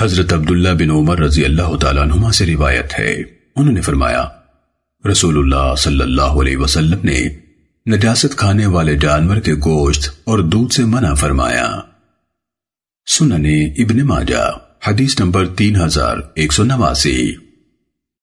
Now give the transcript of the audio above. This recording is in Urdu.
حضرت عبداللہ بن عمر رضی اللہ تعالیٰ عنہما سے روایت ہے۔ انہوں نے فرمایا، رسول اللہ صلی اللہ علیہ وسلم نے نجاست کھانے والے جانور کے گوشت اور دودھ سے منع فرمایا۔ سننے ابن ماجہ، حدیث نمبر تین ہزار ایک سو نواسی۔